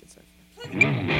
make it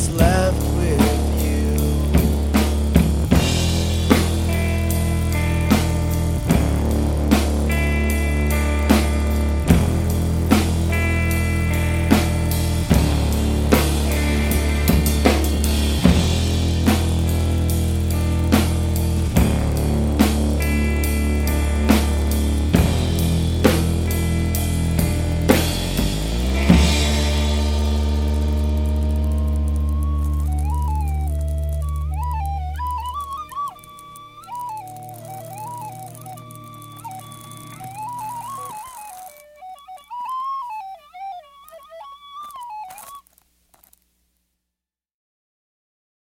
what's left.